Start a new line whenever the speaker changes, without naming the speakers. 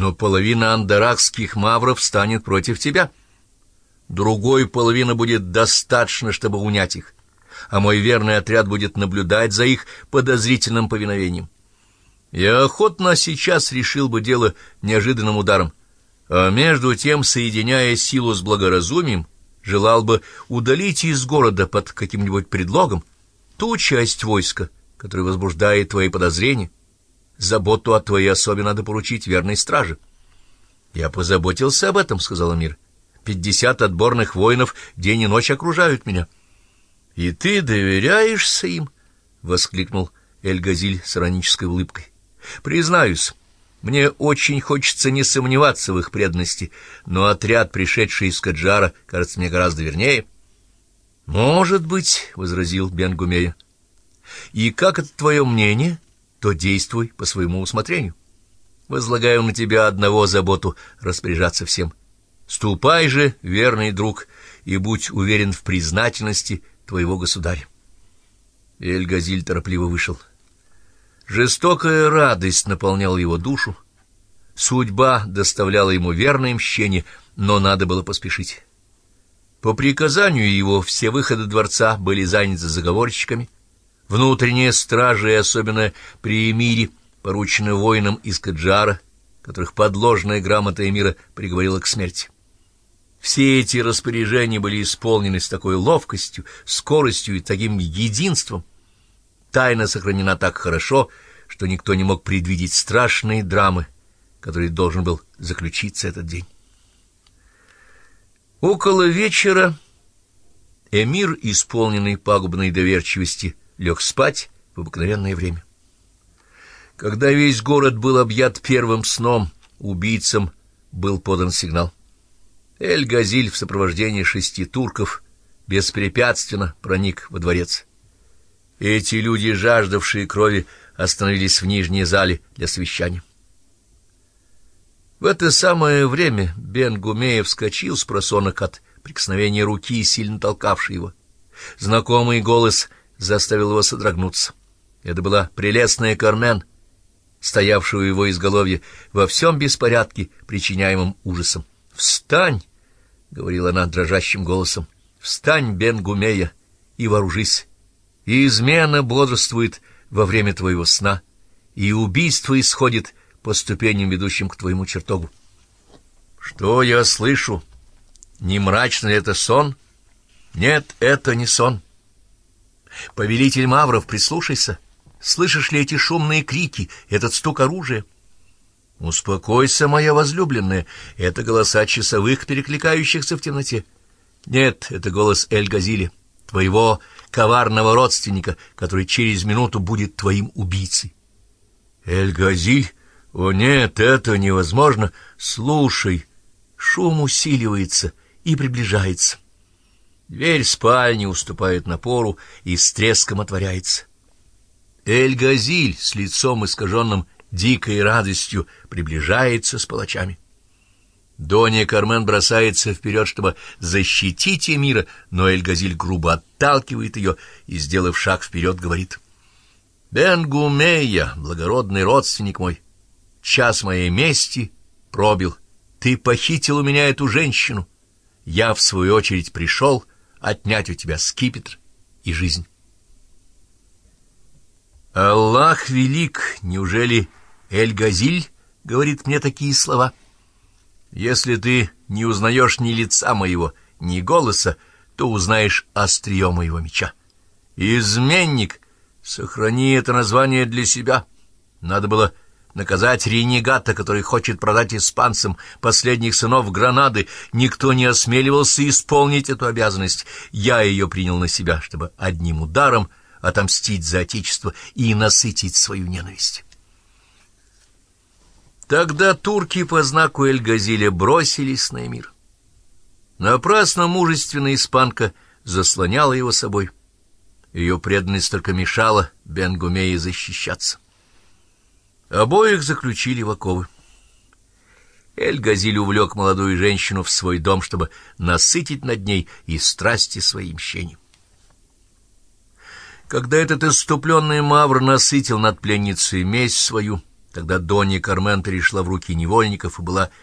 но половина андаракских мавров станет против тебя. Другой половины будет достаточно, чтобы унять их, а мой верный отряд будет наблюдать за их подозрительным повиновением. Я охотно сейчас решил бы дело неожиданным ударом, а между тем, соединяя силу с благоразумием, желал бы удалить из города под каким-нибудь предлогом ту часть войска, которая возбуждает твои подозрения. Заботу о твоей особе надо поручить верной страже. — Я позаботился об этом, — сказал Амир. — Пятьдесят отборных воинов день и ночь окружают меня. — И ты доверяешься им? — воскликнул Эль-Газиль с иронической улыбкой. — Признаюсь, мне очень хочется не сомневаться в их преданности, но отряд, пришедший из Каджара, кажется мне гораздо вернее. — Может быть, — возразил Бенгумея. — И как это твое мнение? — то действуй по своему усмотрению. Возлагаю на тебя одного заботу — распоряжаться всем. Ступай же, верный друг, и будь уверен в признательности твоего государя. Эль-Газиль торопливо вышел. Жестокая радость наполняла его душу. Судьба доставляла ему верное мщение, но надо было поспешить. По приказанию его все выходы дворца были заняты заговорщиками — Внутренняя стража и особенно при эмире, порученная воинам из Каджара, которых подложная грамота эмира приговорила к смерти. Все эти распоряжения были исполнены с такой ловкостью, скоростью и таким единством. Тайна сохранена так хорошо, что никто не мог предвидеть страшные драмы, которые должен был заключиться этот день. Около вечера эмир, исполненный пагубной доверчивости, лег спать в обыкновенное время. Когда весь город был объят первым сном, убийцам был подан сигнал. Эль-Газиль в сопровождении шести турков беспрепятственно проник во дворец. Эти люди, жаждавшие крови, остановились в нижней зале для совещания. В это самое время Бен Гумеев вскочил с просонок от прикосновения руки, сильно толкавшей его. Знакомый голос — заставил его содрогнуться. Это была прелестная Кармен, стоявшая у его изголовья во всем беспорядке, причиняемом ужасом. «Встань!» — говорила она дрожащим голосом. «Встань, Бен Гумея, и вооружись. И измена бодрствует во время твоего сна, и убийство исходит по ступеням, ведущим к твоему чертогу». «Что я слышу? Не мрачно ли это сон?» «Нет, это не сон». Повелитель Мавров, прислушайся. Слышишь ли эти шумные крики, этот стук оружия? Успокойся, моя возлюбленная, это голоса часовых, перекликающихся в темноте. Нет, это голос Эль-Газили, твоего коварного родственника, который через минуту будет твоим убийцей. Эль-Газиль? О нет, это невозможно. Слушай, шум усиливается и приближается. Дверь спальни уступает напору и с треском отворяется. Эль-Газиль с лицом искаженным дикой радостью приближается с палачами. Донья Кармен бросается вперед, чтобы защитить Эмира, но Эль-Газиль грубо отталкивает ее и, сделав шаг вперед, говорит «Бен-Гумея, благородный родственник мой, час моей мести пробил. Ты похитил у меня эту женщину. Я, в свою очередь, пришел отнять у тебя скипетр и жизнь. Аллах велик, неужели Эль-Газиль говорит мне такие слова? Если ты не узнаешь ни лица моего, ни голоса, то узнаешь острие моего меча. Изменник, сохрани это название для себя. Надо было наказать ренегата, который хочет продать испанцам последних сынов Гранады. Никто не осмеливался исполнить эту обязанность. Я ее принял на себя, чтобы одним ударом отомстить за отечество и насытить свою ненависть. Тогда турки по знаку Эль-Газиля бросились на мир. Напрасно мужественная испанка заслоняла его собой. Ее преданность только мешала Бенгумее защищаться. Обоих заключили в оковы. Эль-Газиль увлек молодую женщину в свой дом, чтобы насытить над ней и страсти своим мщением. Когда этот иступленный мавр насытил над пленницей месть свою Тогда Донья Кармен перешла в руки невольников и была